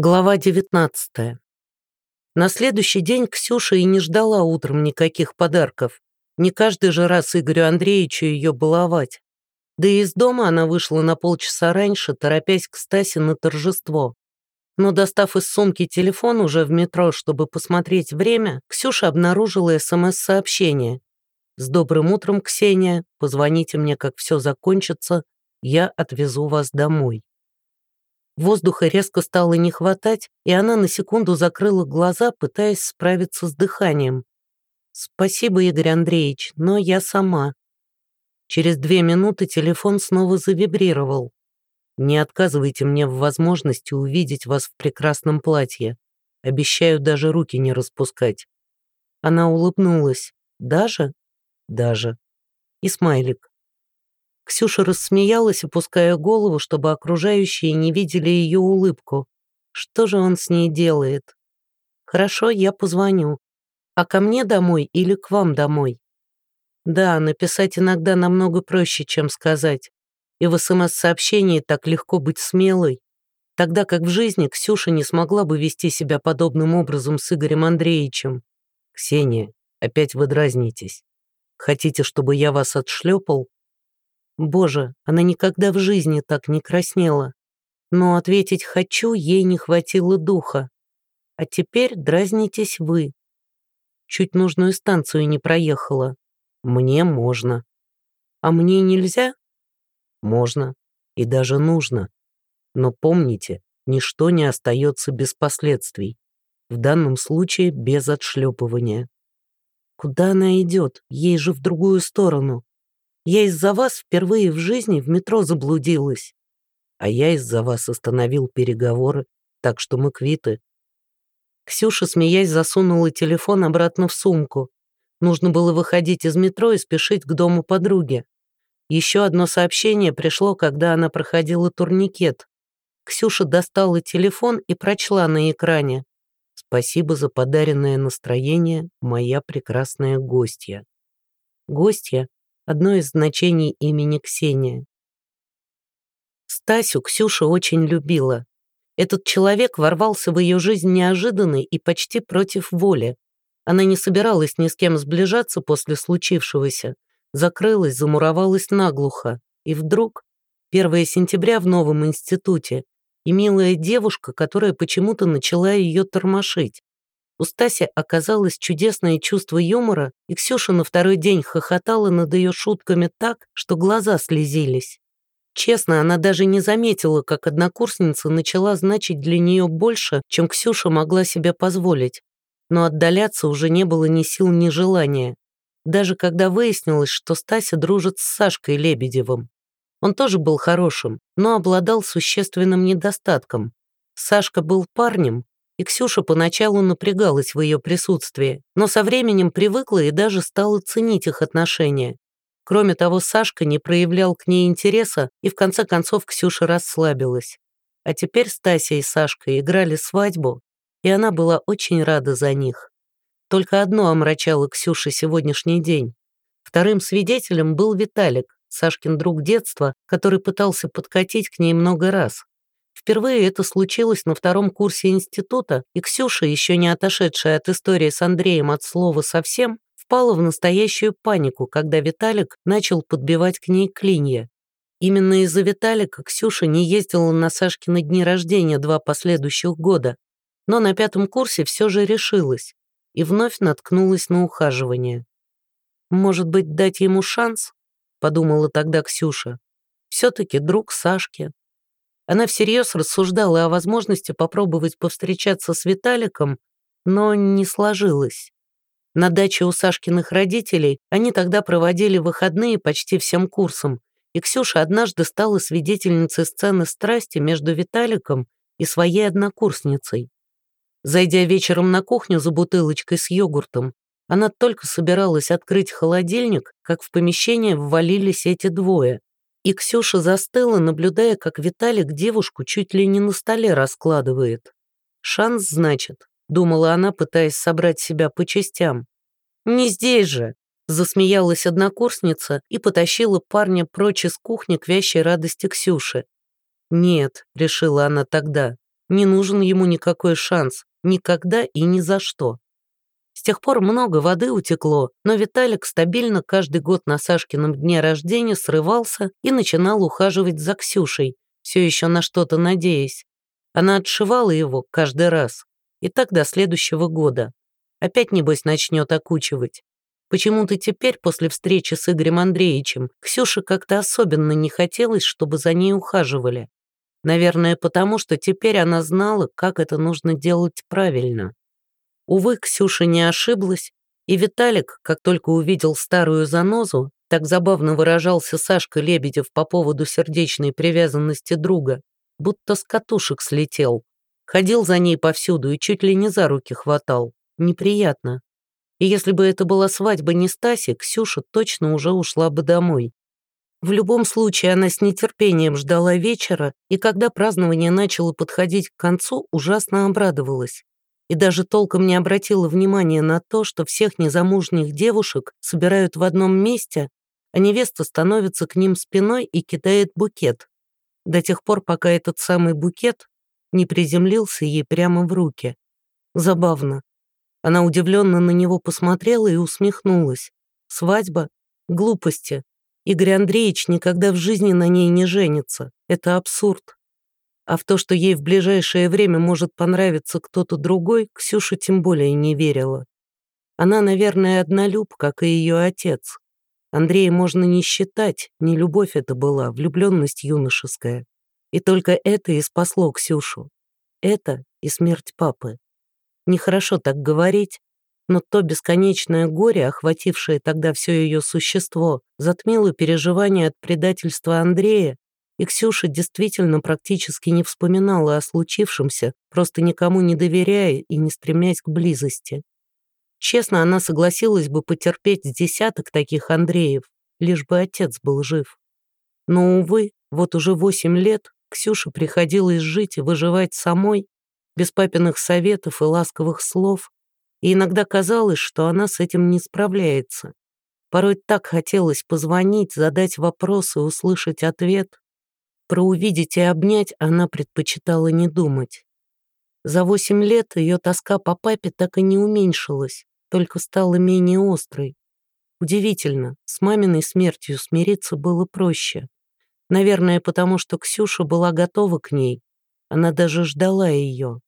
Глава 19. На следующий день Ксюша и не ждала утром никаких подарков. Не каждый же раз Игорю Андреевичу ее баловать. Да и из дома она вышла на полчаса раньше, торопясь к Стасе на торжество. Но достав из сумки телефон уже в метро, чтобы посмотреть время, Ксюша обнаружила СМС-сообщение. «С добрым утром, Ксения. Позвоните мне, как все закончится. Я отвезу вас домой». Воздуха резко стало не хватать, и она на секунду закрыла глаза, пытаясь справиться с дыханием. «Спасибо, Игорь Андреевич, но я сама». Через две минуты телефон снова завибрировал. «Не отказывайте мне в возможности увидеть вас в прекрасном платье. Обещаю даже руки не распускать». Она улыбнулась. «Даже?» «Даже». И смайлик. Ксюша рассмеялась, опуская голову, чтобы окружающие не видели ее улыбку. Что же он с ней делает? Хорошо, я позвоню. А ко мне домой или к вам домой? Да, написать иногда намного проще, чем сказать. И в СМС-сообщении так легко быть смелой. Тогда как в жизни Ксюша не смогла бы вести себя подобным образом с Игорем Андреевичем. «Ксения, опять вы дразнитесь. Хотите, чтобы я вас отшлепал? Боже, она никогда в жизни так не краснела. Но ответить «хочу» ей не хватило духа. А теперь дразнитесь вы. Чуть нужную станцию не проехала. Мне можно. А мне нельзя? Можно. И даже нужно. Но помните, ничто не остается без последствий. В данном случае без отшлепывания. Куда она идет? Ей же в другую сторону. Я из-за вас впервые в жизни в метро заблудилась. А я из-за вас остановил переговоры, так что мы квиты. Ксюша, смеясь, засунула телефон обратно в сумку. Нужно было выходить из метро и спешить к дому подруги. Еще одно сообщение пришло, когда она проходила турникет. Ксюша достала телефон и прочла на экране. «Спасибо за подаренное настроение, моя прекрасная гостья». Гостья одно из значений имени Ксения. Стасю Ксюша очень любила. Этот человек ворвался в ее жизнь неожиданно и почти против воли. Она не собиралась ни с кем сближаться после случившегося, закрылась, замуровалась наглухо. И вдруг, 1 сентября в новом институте, и милая девушка, которая почему-то начала ее тормошить. У Стаси оказалось чудесное чувство юмора, и Ксюша на второй день хохотала над ее шутками так, что глаза слезились. Честно, она даже не заметила, как однокурсница начала значить для нее больше, чем Ксюша могла себе позволить. Но отдаляться уже не было ни сил, ни желания. Даже когда выяснилось, что Стася дружит с Сашкой Лебедевым. Он тоже был хорошим, но обладал существенным недостатком. Сашка был парнем, и Ксюша поначалу напрягалась в ее присутствии, но со временем привыкла и даже стала ценить их отношения. Кроме того, Сашка не проявлял к ней интереса, и в конце концов Ксюша расслабилась. А теперь Стася и Сашка играли свадьбу, и она была очень рада за них. Только одно омрачало Ксюше сегодняшний день. Вторым свидетелем был Виталик, Сашкин друг детства, который пытался подкатить к ней много раз. Впервые это случилось на втором курсе института, и Ксюша, еще не отошедшая от истории с Андреем от слова совсем, впала в настоящую панику, когда Виталик начал подбивать к ней клинья. Именно из-за Виталика Ксюша не ездила на Сашкины дни рождения два последующих года, но на пятом курсе все же решилась и вновь наткнулась на ухаживание. «Может быть, дать ему шанс?» — подумала тогда Ксюша. «Все-таки друг Сашки, она всерьез рассуждала о возможности попробовать повстречаться с Виталиком, но не сложилось. На даче у Сашкиных родителей они тогда проводили выходные почти всем курсом, и Ксюша однажды стала свидетельницей сцены страсти между Виталиком и своей однокурсницей. Зайдя вечером на кухню за бутылочкой с йогуртом, она только собиралась открыть холодильник, как в помещение ввалились эти двое. И Ксюша застыла, наблюдая, как Виталик девушку чуть ли не на столе раскладывает. «Шанс, значит», — думала она, пытаясь собрать себя по частям. «Не здесь же», — засмеялась однокурсница и потащила парня прочь из кухни к вящей радости Ксюши. «Нет», — решила она тогда, Не нужен ему никакой шанс, никогда и ни за что. С тех пор много воды утекло, но Виталик стабильно каждый год на Сашкином дне рождения срывался и начинал ухаживать за Ксюшей, все еще на что-то надеясь. Она отшивала его каждый раз. И так до следующего года. Опять, небось, начнет окучивать. Почему-то теперь, после встречи с Игорем Андреевичем, Ксюше как-то особенно не хотелось, чтобы за ней ухаживали. Наверное, потому что теперь она знала, как это нужно делать правильно. Увы, Ксюша не ошиблась, и Виталик, как только увидел старую занозу, так забавно выражался Сашка Лебедев по поводу сердечной привязанности друга, будто с катушек слетел. Ходил за ней повсюду и чуть ли не за руки хватал. Неприятно. И если бы это была свадьба не Стаси, Ксюша точно уже ушла бы домой. В любом случае, она с нетерпением ждала вечера, и когда празднование начало подходить к концу, ужасно обрадовалась. И даже толком не обратила внимания на то, что всех незамужних девушек собирают в одном месте, а невеста становится к ним спиной и кидает букет. До тех пор, пока этот самый букет не приземлился ей прямо в руки. Забавно. Она удивленно на него посмотрела и усмехнулась. Свадьба? Глупости. Игорь Андреевич никогда в жизни на ней не женится. Это абсурд. А в то, что ей в ближайшее время может понравиться кто-то другой, Ксюша тем более не верила. Она, наверное, однолюб, как и ее отец. Андрея можно не считать, не любовь это была, влюбленность юношеская. И только это и спасло Ксюшу. Это и смерть папы. Нехорошо так говорить, но то бесконечное горе, охватившее тогда все ее существо, затмило переживания от предательства Андрея, и Ксюша действительно практически не вспоминала о случившемся, просто никому не доверяя и не стремясь к близости. Честно, она согласилась бы потерпеть десяток таких Андреев, лишь бы отец был жив. Но, увы, вот уже восемь лет Ксюше приходилось жить и выживать самой, без папиных советов и ласковых слов, и иногда казалось, что она с этим не справляется. Порой так хотелось позвонить, задать вопросы, услышать ответ. Про увидеть и обнять она предпочитала не думать. За восемь лет ее тоска по папе так и не уменьшилась, только стала менее острой. Удивительно, с маминой смертью смириться было проще. Наверное, потому что Ксюша была готова к ней. Она даже ждала ее.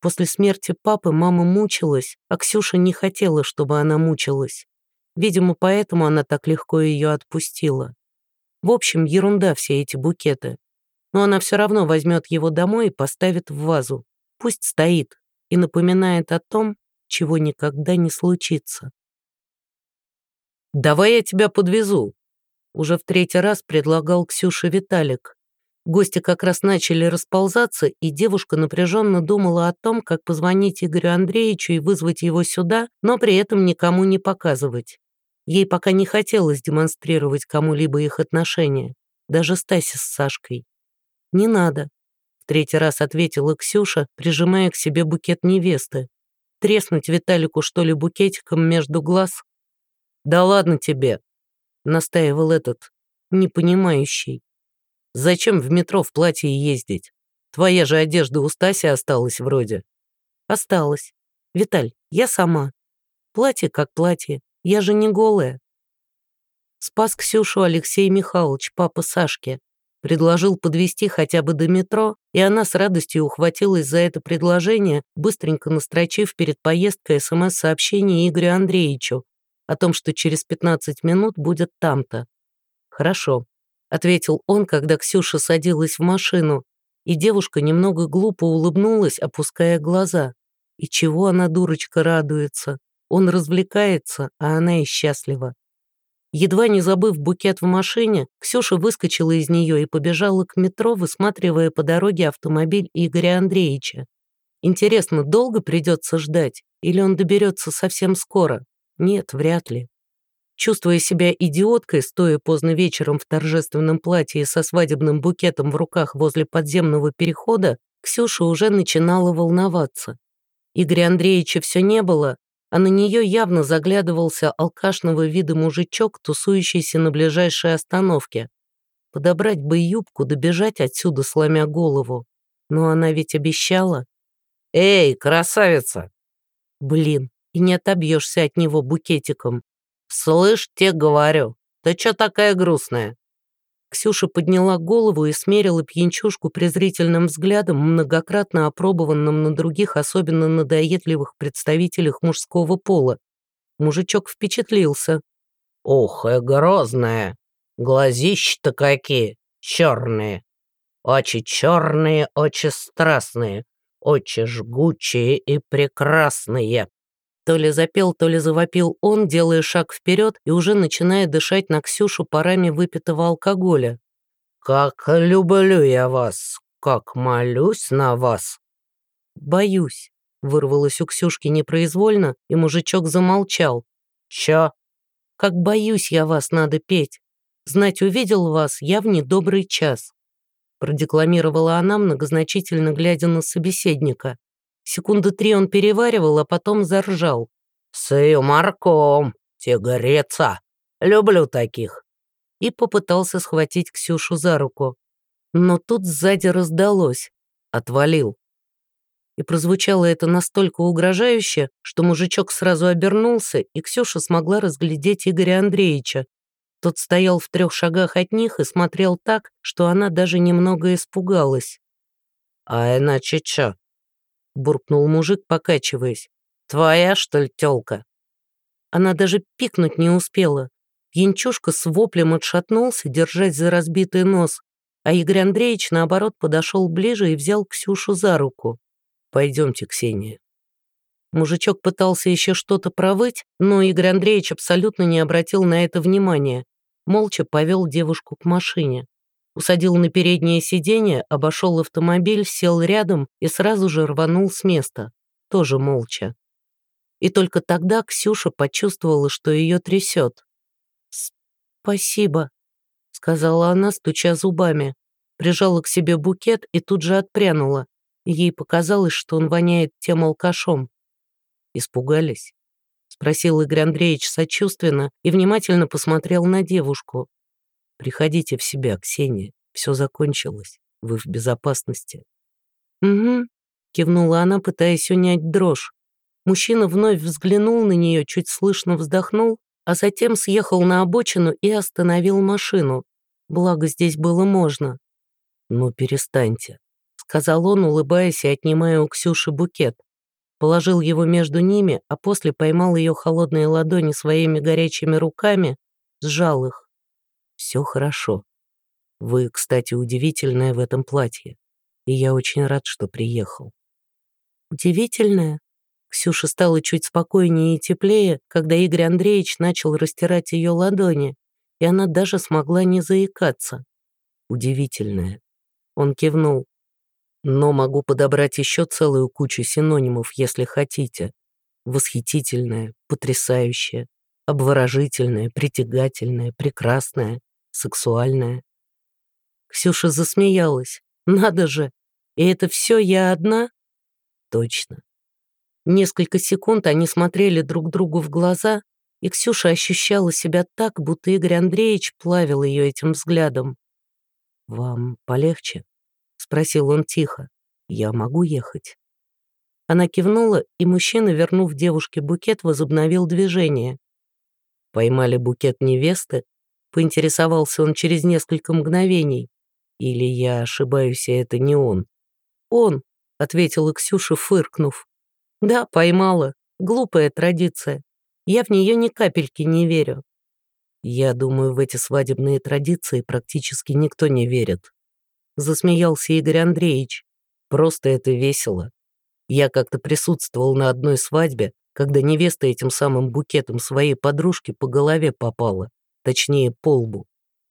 После смерти папы мама мучилась, а Ксюша не хотела, чтобы она мучилась. Видимо, поэтому она так легко ее отпустила. В общем, ерунда все эти букеты. Но она все равно возьмет его домой и поставит в вазу. Пусть стоит и напоминает о том, чего никогда не случится. «Давай я тебя подвезу», — уже в третий раз предлагал Ксюше Виталик. Гости как раз начали расползаться, и девушка напряженно думала о том, как позвонить Игорю Андреевичу и вызвать его сюда, но при этом никому не показывать. Ей пока не хотелось демонстрировать кому-либо их отношения, даже Стасе с Сашкой. «Не надо», — в третий раз ответила Ксюша, прижимая к себе букет невесты. «Треснуть Виталику, что ли, букетиком между глаз?» «Да ладно тебе», — настаивал этот, непонимающий. Зачем в метро в платье ездить? Твоя же одежда у Стаси осталась вроде». «Осталась. Виталь, я сама. Платье как платье. Я же не голая». Спас Ксюшу Алексей Михайлович, папа Сашки. Предложил подвести хотя бы до метро, и она с радостью ухватилась за это предложение, быстренько настрочив перед поездкой СМС-сообщение Игорю Андреевичу о том, что через 15 минут будет там-то. Хорошо. — ответил он, когда Ксюша садилась в машину, и девушка немного глупо улыбнулась, опуская глаза. И чего она, дурочка, радуется? Он развлекается, а она и счастлива. Едва не забыв букет в машине, Ксюша выскочила из нее и побежала к метро, высматривая по дороге автомобиль Игоря Андреевича. Интересно, долго придется ждать? Или он доберется совсем скоро? Нет, вряд ли. Чувствуя себя идиоткой, стоя поздно вечером в торжественном платье со свадебным букетом в руках возле подземного перехода, Ксюша уже начинала волноваться. Игоря Андреевича все не было, а на нее явно заглядывался алкашного вида мужичок, тусующийся на ближайшей остановке. Подобрать бы юбку, добежать отсюда, сломя голову. Но она ведь обещала. «Эй, красавица!» Блин, и не отобьешься от него букетиком. «Слышь, те говорю, ты чё такая грустная?» Ксюша подняла голову и смерила пьянчушку презрительным взглядом, многократно опробованным на других, особенно надоедливых представителях мужского пола. Мужичок впечатлился. «Ух, и грозная! Глазища-то какие! Черные! Очи черные, очи страстные, очи жгучие и прекрасные!» То ли запел, то ли завопил он, делая шаг вперед и уже начиная дышать на Ксюшу парами выпитого алкоголя. «Как люблю я вас, как молюсь на вас!» «Боюсь», — вырвалось у Ксюшки непроизвольно, и мужичок замолчал. «Чё?» «Как боюсь я вас, надо петь. Знать увидел вас я в недобрый час», — продекламировала она, многозначительно глядя на собеседника. Секунды три он переваривал, а потом заржал. «С юморком, тигрица! Люблю таких!» И попытался схватить Ксюшу за руку. Но тут сзади раздалось. Отвалил. И прозвучало это настолько угрожающе, что мужичок сразу обернулся, и Ксюша смогла разглядеть Игоря Андреевича. Тот стоял в трех шагах от них и смотрел так, что она даже немного испугалась. «А иначе чё?» Буркнул мужик, покачиваясь. «Твоя, что ли, тёлка?» Она даже пикнуть не успела. Янчушка с воплем отшатнулся, держась за разбитый нос, а Игорь Андреевич, наоборот, подошел ближе и взял Ксюшу за руку. «Пойдемте, Ксения». Мужичок пытался еще что-то провыть, но Игорь Андреевич абсолютно не обратил на это внимания. Молча повел девушку к машине усадил на переднее сиденье, обошел автомобиль, сел рядом и сразу же рванул с места, тоже молча. И только тогда Ксюша почувствовала, что ее трясет. «Спасибо», — сказала она, стуча зубами. Прижала к себе букет и тут же отпрянула. Ей показалось, что он воняет тем алкашом. «Испугались?» — спросил Игорь Андреевич сочувственно и внимательно посмотрел на девушку. Приходите в себя, Ксения. Все закончилось. Вы в безопасности. Угу, кивнула она, пытаясь унять дрожь. Мужчина вновь взглянул на нее, чуть слышно вздохнул, а затем съехал на обочину и остановил машину. Благо, здесь было можно. «Ну, перестаньте», — сказал он, улыбаясь и отнимая у Ксюши букет. Положил его между ними, а после поймал ее холодные ладони своими горячими руками, сжал их. Все хорошо. Вы, кстати, удивительная в этом платье. И я очень рад, что приехал. Удивительная? Ксюша стала чуть спокойнее и теплее, когда Игорь Андреевич начал растирать ее ладони, и она даже смогла не заикаться. Удивительная. Он кивнул. Но могу подобрать еще целую кучу синонимов, если хотите. Восхитительная, потрясающая, обворожительная, притягательная, прекрасная, сексуальная. Ксюша засмеялась. Надо же! И это все я одна? Точно. Несколько секунд они смотрели друг другу в глаза, и Ксюша ощущала себя так, будто Игорь Андреевич плавил ее этим взглядом. «Вам полегче?» — спросил он тихо. «Я могу ехать?» Она кивнула, и мужчина, вернув девушке букет, возобновил движение. Поймали букет невесты, Поинтересовался он через несколько мгновений. Или я ошибаюсь, и это не он? Он, ответила Ксюша, фыркнув. Да, поймала. Глупая традиция. Я в нее ни капельки не верю. Я думаю, в эти свадебные традиции практически никто не верит. Засмеялся Игорь Андреевич. Просто это весело. Я как-то присутствовал на одной свадьбе, когда невеста этим самым букетом своей подружки по голове попала точнее по лбу,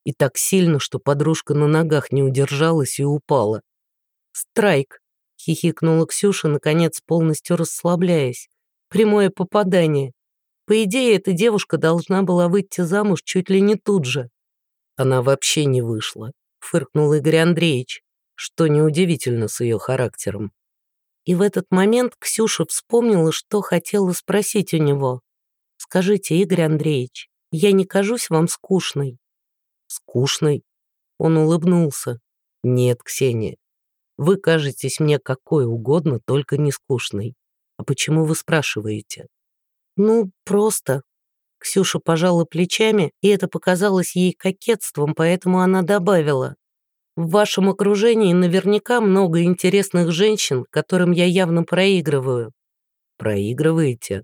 и так сильно, что подружка на ногах не удержалась и упала. «Страйк!» — хихикнула Ксюша, наконец полностью расслабляясь. «Прямое попадание. По идее, эта девушка должна была выйти замуж чуть ли не тут же». «Она вообще не вышла», — фыркнул Игорь Андреевич, что неудивительно с ее характером. И в этот момент Ксюша вспомнила, что хотела спросить у него. «Скажите, Игорь Андреевич, я не кажусь вам скучной». «Скучной?» Он улыбнулся. «Нет, Ксения, Вы кажетесь мне какой угодно, только не скучной. А почему вы спрашиваете? Ну, просто. Ксюша пожала плечами, и это показалось ей кокетством, поэтому она добавила. В вашем окружении наверняка много интересных женщин, которым я явно проигрываю. Проигрываете?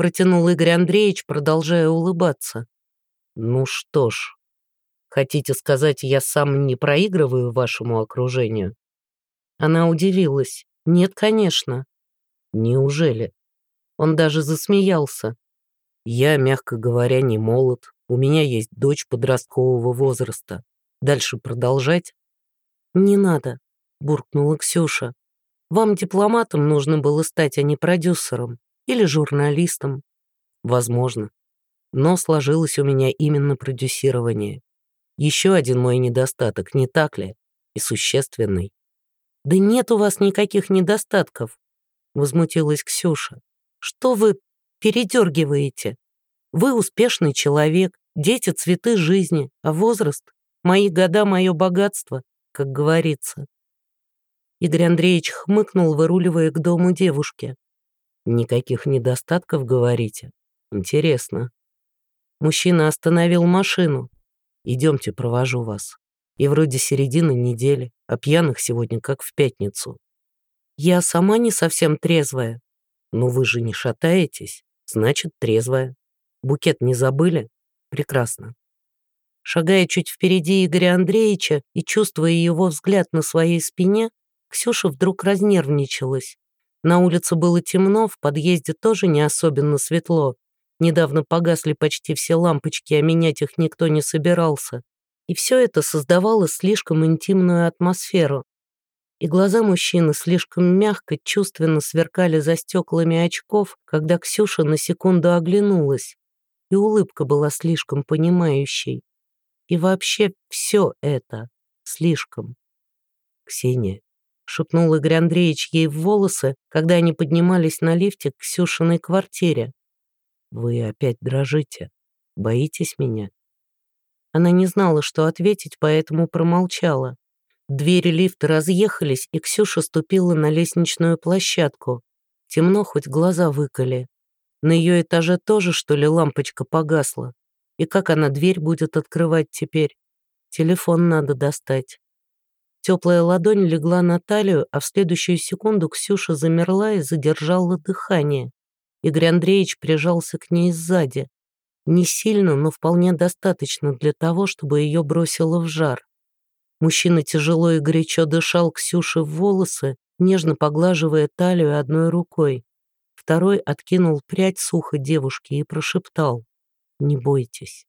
Протянул Игорь Андреевич, продолжая улыбаться. Ну что ж, хотите сказать, я сам не проигрываю вашему окружению? Она удивилась. Нет, конечно. Неужели? Он даже засмеялся. Я, мягко говоря, не молод. У меня есть дочь подросткового возраста. Дальше продолжать? Не надо, буркнула Ксюша. Вам дипломатом нужно было стать, а не продюсером или журналистом. Возможно. Но сложилось у меня именно продюсирование. Еще один мой недостаток, не так ли? И существенный. «Да нет у вас никаких недостатков», — возмутилась Ксюша. «Что вы передергиваете? Вы успешный человек, дети — цветы жизни, а возраст — мои года, мое богатство, как говорится». Игорь Андреевич хмыкнул, выруливая к дому девушки. «Никаких недостатков, говорите? Интересно». Мужчина остановил машину. «Идемте, провожу вас» и вроде середины недели, а пьяных сегодня как в пятницу. Я сама не совсем трезвая. Но вы же не шатаетесь, значит, трезвая. Букет не забыли? Прекрасно. Шагая чуть впереди Игоря Андреевича и чувствуя его взгляд на своей спине, Ксюша вдруг разнервничалась. На улице было темно, в подъезде тоже не особенно светло. Недавно погасли почти все лампочки, а менять их никто не собирался и все это создавало слишком интимную атмосферу. И глаза мужчины слишком мягко, чувственно сверкали за стеклами очков, когда Ксюша на секунду оглянулась, и улыбка была слишком понимающей. И вообще все это слишком. «Ксения», — шепнул Игорь Андреевич ей в волосы, когда они поднимались на лифте к Ксюшиной квартире. «Вы опять дрожите. Боитесь меня?» Она не знала, что ответить, поэтому промолчала. Двери лифта разъехались, и Ксюша ступила на лестничную площадку. Темно, хоть глаза выколи. На ее этаже тоже, что ли, лампочка погасла? И как она дверь будет открывать теперь? Телефон надо достать. Теплая ладонь легла на талию, а в следующую секунду Ксюша замерла и задержала дыхание. Игорь Андреевич прижался к ней сзади. Не сильно, но вполне достаточно для того, чтобы ее бросило в жар. Мужчина тяжело и горячо дышал Ксюше в волосы, нежно поглаживая талию одной рукой. Второй откинул прядь сухо девушки и прошептал «Не бойтесь».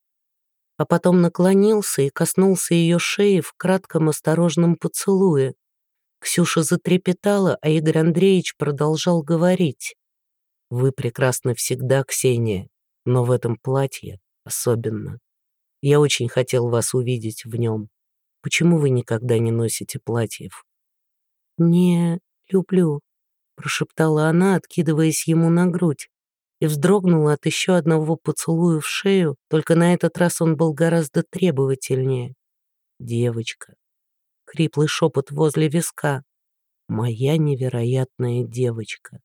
А потом наклонился и коснулся ее шеи в кратком осторожном поцелуе. Ксюша затрепетала, а Игорь Андреевич продолжал говорить. «Вы прекрасны всегда, Ксения но в этом платье особенно. Я очень хотел вас увидеть в нем. Почему вы никогда не носите платьев?» «Не люблю», — прошептала она, откидываясь ему на грудь, и вздрогнула от еще одного поцелуя в шею, только на этот раз он был гораздо требовательнее. «Девочка», — хриплый шепот возле виска, «моя невероятная девочка.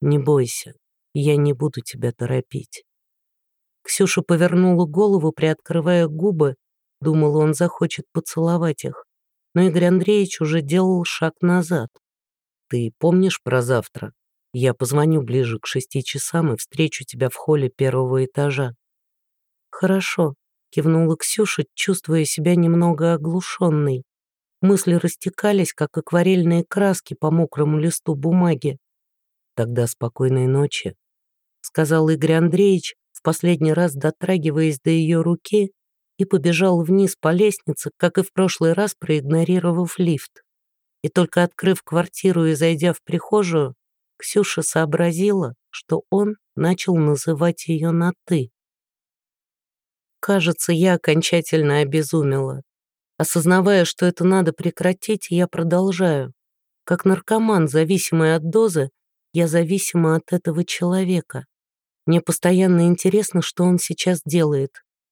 Не бойся, я не буду тебя торопить. Ксюша повернула голову, приоткрывая губы. Думала, он захочет поцеловать их. Но Игорь Андреевич уже делал шаг назад. «Ты помнишь про завтра? Я позвоню ближе к шести часам и встречу тебя в холле первого этажа». «Хорошо», — кивнула Ксюша, чувствуя себя немного оглушенной. Мысли растекались, как акварельные краски по мокрому листу бумаги. «Тогда спокойной ночи», — сказал Игорь Андреевич, в последний раз дотрагиваясь до ее руки, и побежал вниз по лестнице, как и в прошлый раз, проигнорировав лифт. И только открыв квартиру и зайдя в прихожую, Ксюша сообразила, что он начал называть ее на «ты». Кажется, я окончательно обезумела. Осознавая, что это надо прекратить, я продолжаю. Как наркоман, зависимый от дозы, я зависима от этого человека. Мне постоянно интересно, что он сейчас делает.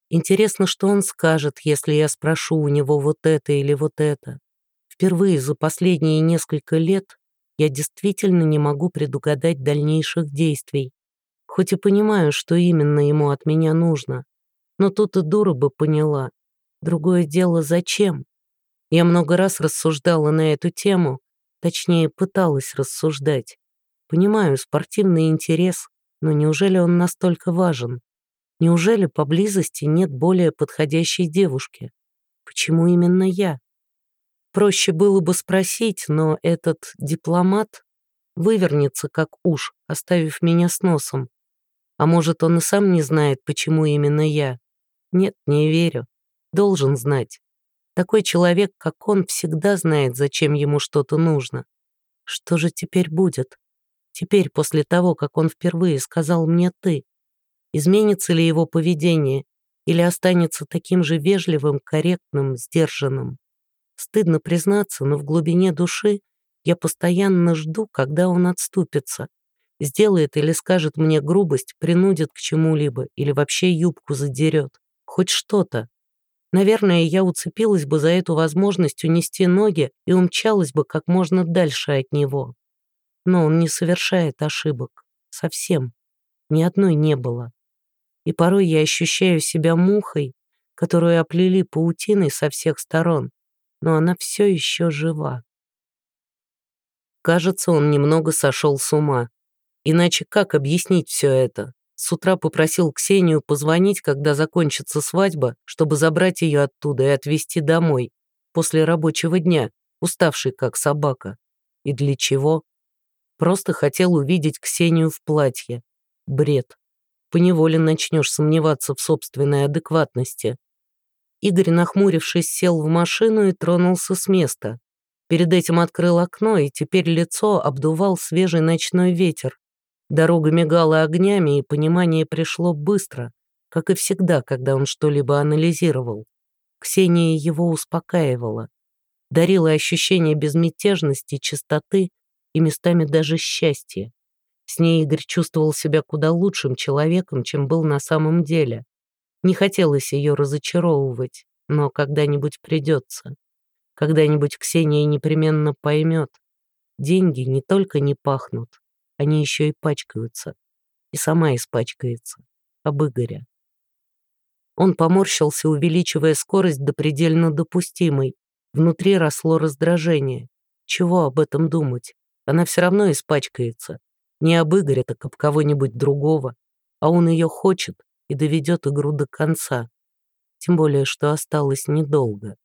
Интересно, что он скажет, если я спрошу у него вот это или вот это. Впервые за последние несколько лет я действительно не могу предугадать дальнейших действий. Хоть и понимаю, что именно ему от меня нужно. Но тут и дура бы поняла. Другое дело, зачем? Я много раз рассуждала на эту тему, точнее, пыталась рассуждать. Понимаю, спортивный интерес, но неужели он настолько важен? Неужели поблизости нет более подходящей девушки? Почему именно я? Проще было бы спросить, но этот дипломат вывернется как уж, оставив меня с носом. А может, он и сам не знает, почему именно я? Нет, не верю. Должен знать. Такой человек, как он, всегда знает, зачем ему что-то нужно. Что же теперь будет? Теперь, после того, как он впервые сказал мне «ты», изменится ли его поведение или останется таким же вежливым, корректным, сдержанным? Стыдно признаться, но в глубине души я постоянно жду, когда он отступится, сделает или скажет мне грубость, принудит к чему-либо или вообще юбку задерет. Хоть что-то. Наверное, я уцепилась бы за эту возможность унести ноги и умчалась бы как можно дальше от него. Но он не совершает ошибок. Совсем. Ни одной не было. И порой я ощущаю себя мухой, которую оплели паутиной со всех сторон, но она все еще жива. Кажется, он немного сошел с ума. Иначе как объяснить все это? С утра попросил Ксению позвонить, когда закончится свадьба, чтобы забрать ее оттуда и отвезти домой, после рабочего дня, уставший как собака. И для чего? Просто хотел увидеть Ксению в платье. Бред. Поневоле начнешь сомневаться в собственной адекватности. Игорь, нахмурившись, сел в машину и тронулся с места. Перед этим открыл окно, и теперь лицо обдувал свежий ночной ветер, Дорога мигала огнями, и понимание пришло быстро, как и всегда, когда он что-либо анализировал. Ксения его успокаивала, дарила ощущение безмятежности, чистоты и местами даже счастья. С ней Игорь чувствовал себя куда лучшим человеком, чем был на самом деле. Не хотелось ее разочаровывать, но когда-нибудь придется. Когда-нибудь Ксения непременно поймет. Деньги не только не пахнут, они еще и пачкаются. И сама испачкается. Об Игоря. Он поморщился, увеличивая скорость до предельно допустимой. Внутри росло раздражение. Чего об этом думать? Она все равно испачкается. Не об Игоре, так об кого-нибудь другого. А он ее хочет и доведет игру до конца. Тем более, что осталось недолго.